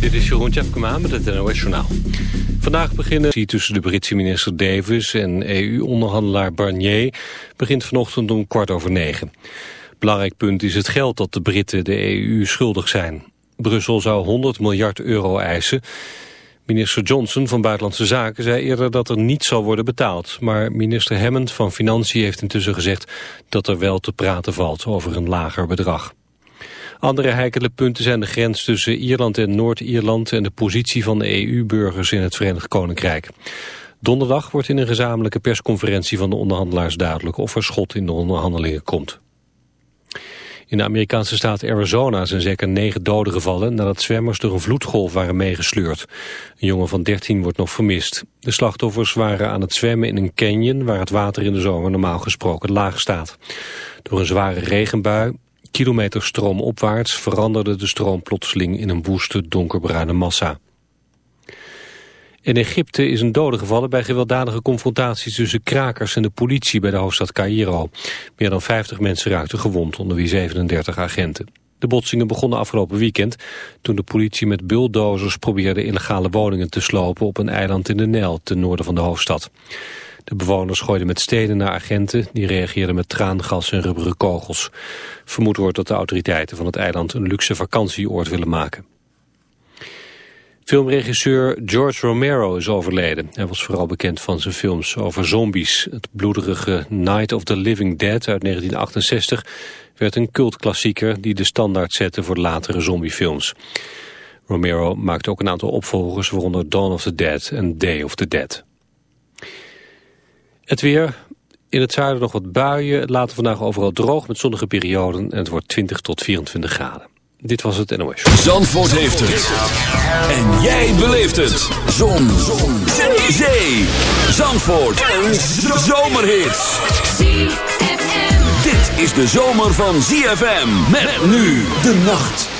Dit is Jeroen Tjepkema met het NOS Journaal. Vandaag beginnen tussen de Britse minister Davis en EU-onderhandelaar Barnier... begint vanochtend om kwart over negen. Belangrijk punt is het geld dat de Britten de EU schuldig zijn. Brussel zou 100 miljard euro eisen. Minister Johnson van Buitenlandse Zaken zei eerder dat er niet zal worden betaald. Maar minister Hammond van Financiën heeft intussen gezegd dat er wel te praten valt over een lager bedrag. Andere heikele punten zijn de grens tussen Ierland en Noord-Ierland... en de positie van de EU-burgers in het Verenigd Koninkrijk. Donderdag wordt in een gezamenlijke persconferentie van de onderhandelaars duidelijk... of er schot in de onderhandelingen komt. In de Amerikaanse staat Arizona zijn zeker negen doden gevallen... nadat zwemmers door een vloedgolf waren meegesleurd. Een jongen van 13 wordt nog vermist. De slachtoffers waren aan het zwemmen in een canyon... waar het water in de zomer normaal gesproken laag staat. Door een zware regenbui kilometer stroomopwaarts veranderde de stroom plotseling in een woeste donkerbruine massa. In Egypte is een dode gevallen bij gewelddadige confrontaties tussen krakers en de politie bij de hoofdstad Cairo. Meer dan 50 mensen raakten gewond, onder wie 37 agenten. De botsingen begonnen afgelopen weekend toen de politie met bulldozers probeerde illegale woningen te slopen op een eiland in de Nijl ten noorden van de hoofdstad. De bewoners gooiden met stenen naar agenten. Die reageerden met traangas en rubberen kogels. Vermoed wordt dat de autoriteiten van het eiland een luxe vakantieoord willen maken. Filmregisseur George Romero is overleden. Hij was vooral bekend van zijn films over zombies. Het bloederige Night of the Living Dead uit 1968 werd een cultklassieker die de standaard zette voor latere zombiefilms. Romero maakte ook een aantal opvolgers, waaronder Dawn of the Dead en Day of the Dead. Het weer. In het zuiden nog wat buien. Het later vandaag overal droog met zonnige perioden. En het wordt 20 tot 24 graden. Dit was het NOS. Zandvoort heeft het. En jij beleeft het. Zon. Zon. Zee. Zee. Zandvoort. Een zomerhit. Dit is de zomer van ZFM. Met nu de nacht.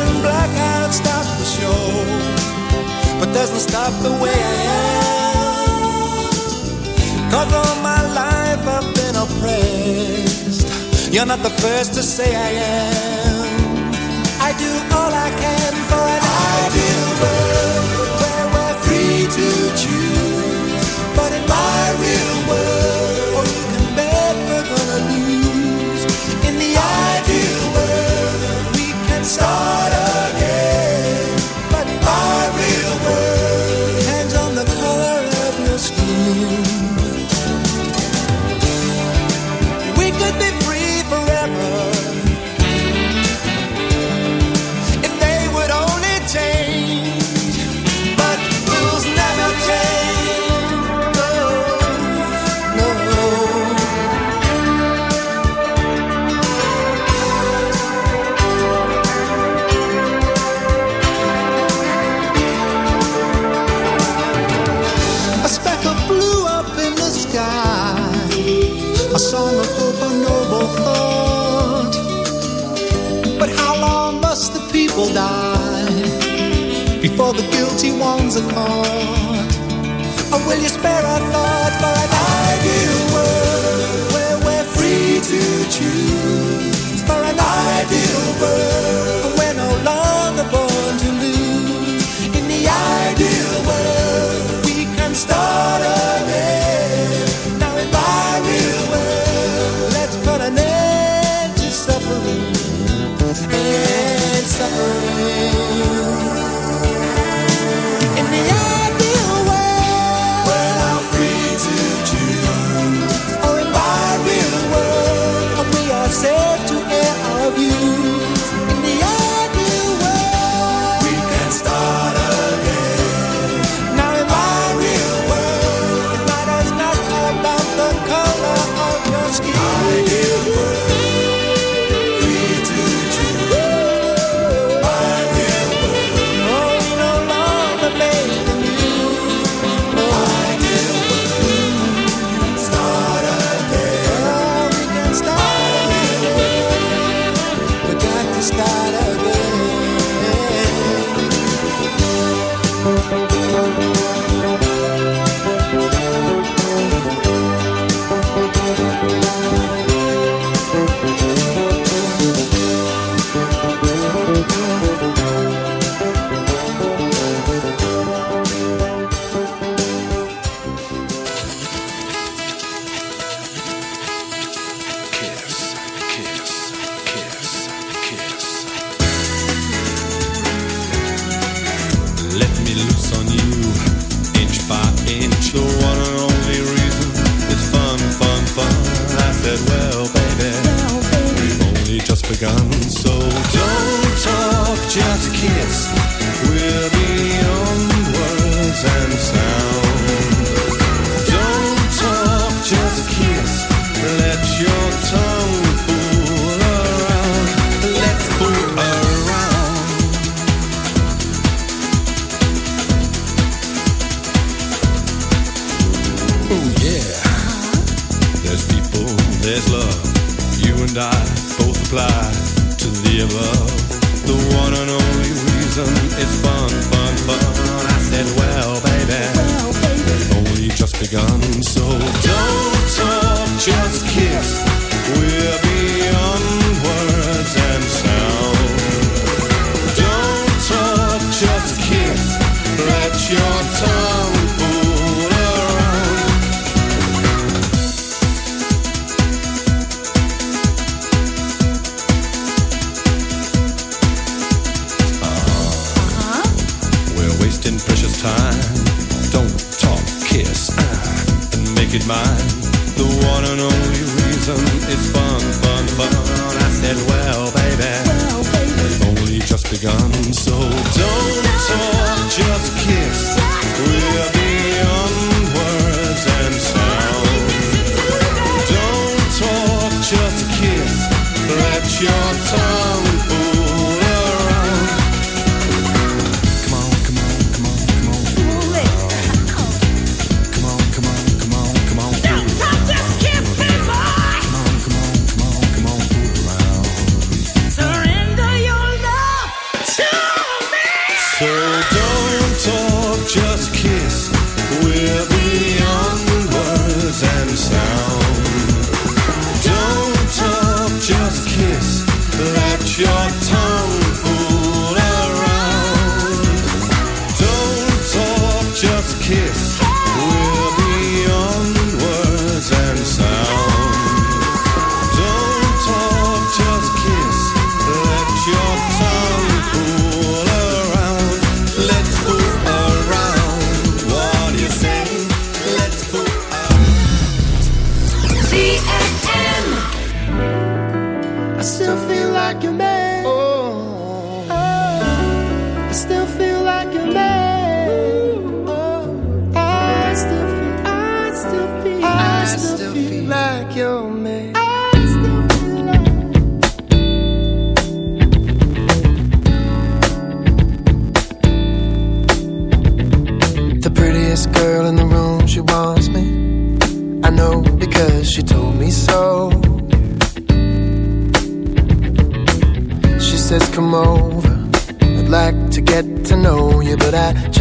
No sudden blackout stops the show, but doesn't stop the way I am. Cause all my life I've been oppressed. You're not the first to say I am. world. back and back.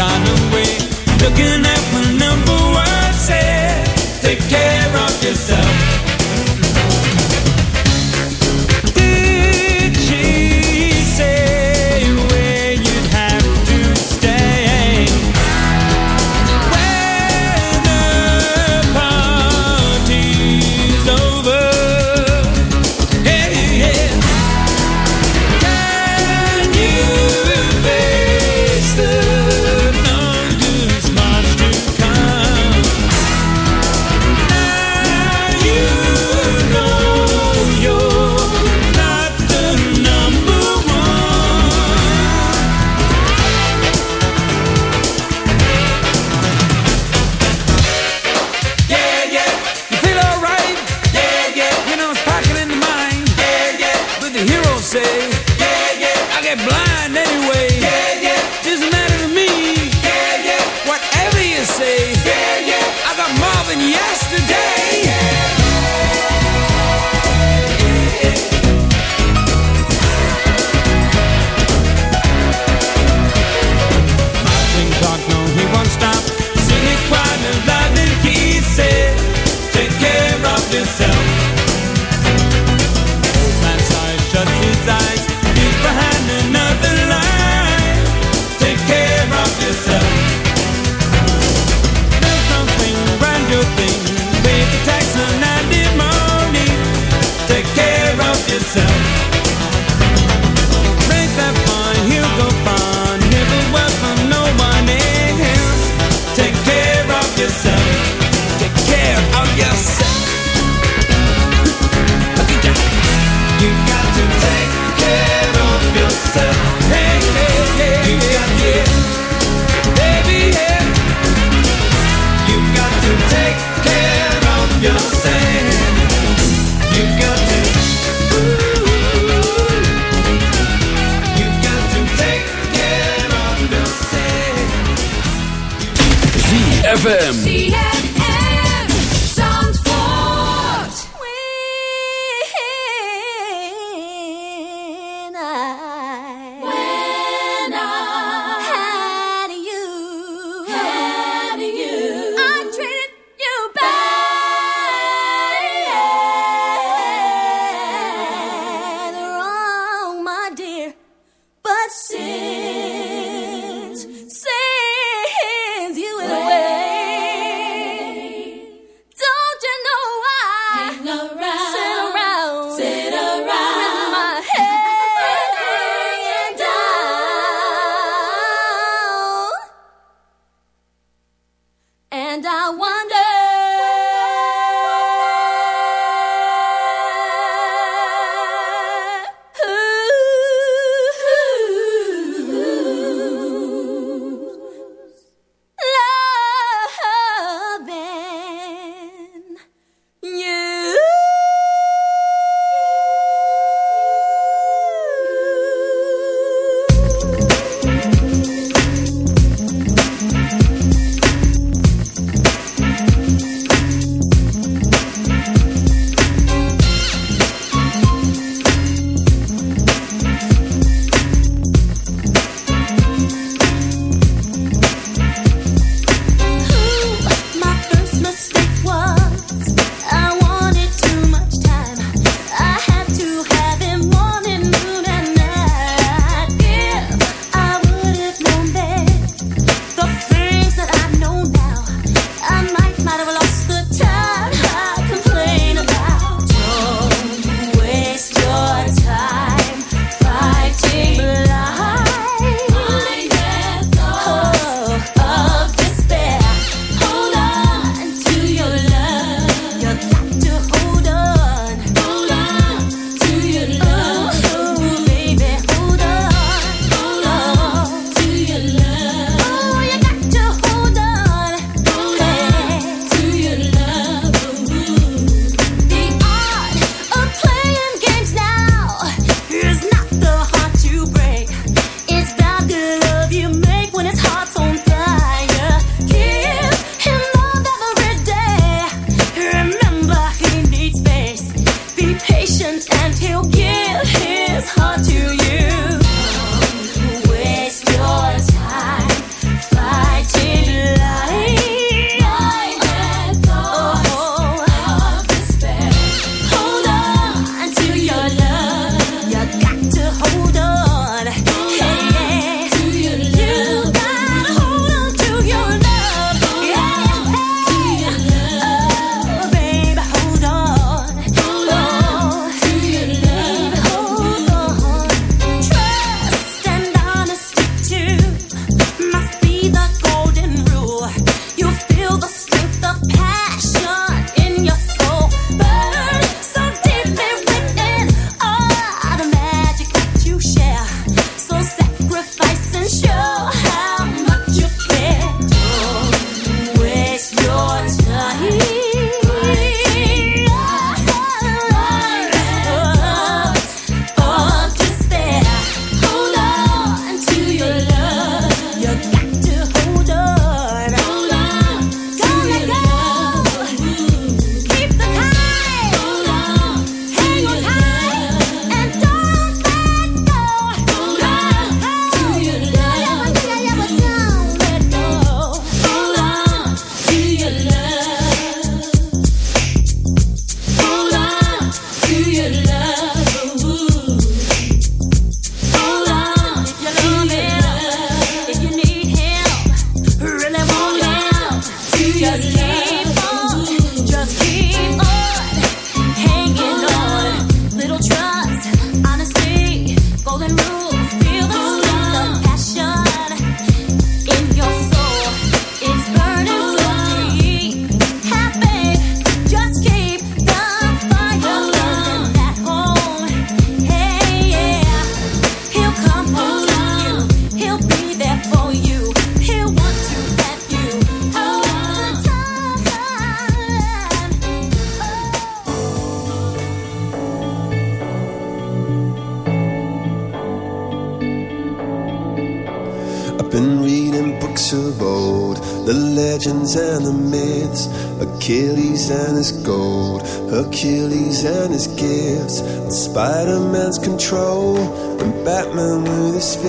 Gone away, looking at my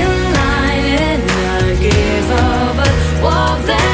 in line and I give up, but walk that.